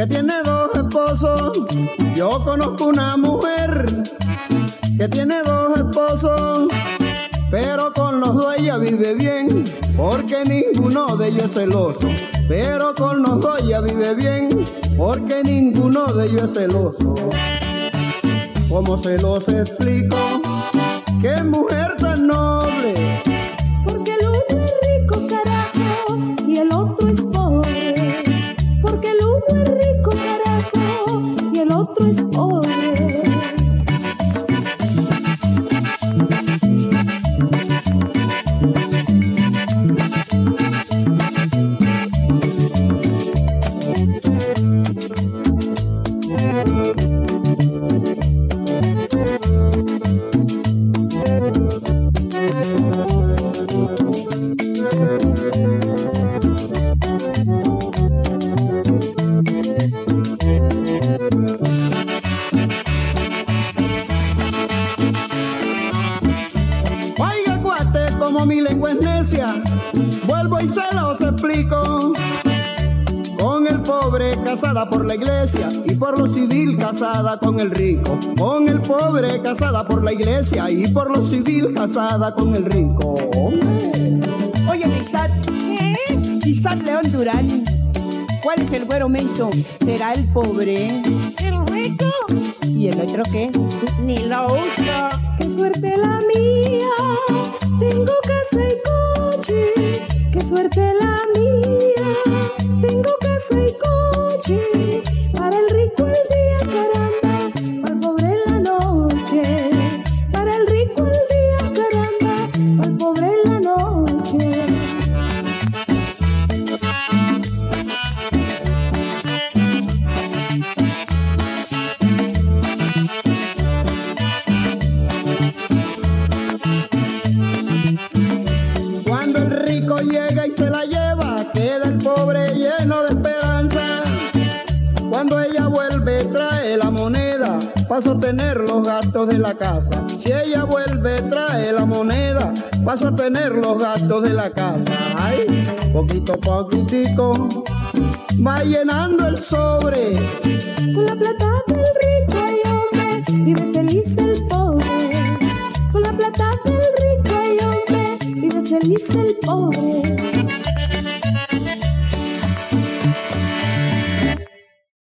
que tiene dos esposos. Yo conozco una mujer que tiene dos esposos. Pero con los dos ella vive bien, porque ninguno de ellos es celoso. Pero con los dos ella vive bien, porque ninguno de ellos es celoso. ¿Cómo se los explico? ¡Qué mujer y el como mi lengua es necia, vuelvo y se los explico. Con el pobre casada por la iglesia y por lo civil casada con el rico. Con el pobre casada por la iglesia y por lo civil casada con el rico. Oye, Lisat, Lisat León Durán, ¿cuál es el güero menso? ¿Será el pobre? ¿El rico? ¿Y el otro qué? Ni lo uso. ¡Qué suerte la mía! Para el rico el día, caramba. Para el pobre la noche. Para el rico el día, caramba. Para el pobre la noche. Cuando el rico llega y se la lleva, Cuando ella vuelve, trae la moneda para sostener los gastos de la casa. Si ella vuelve, trae la moneda para sostener los gastos de la casa. Ay, poquito a poquitico va llenando el sobre. Con la plata del rico y hombre vive feliz el pobre. Con la plata del rico y hombre vive feliz el pobre.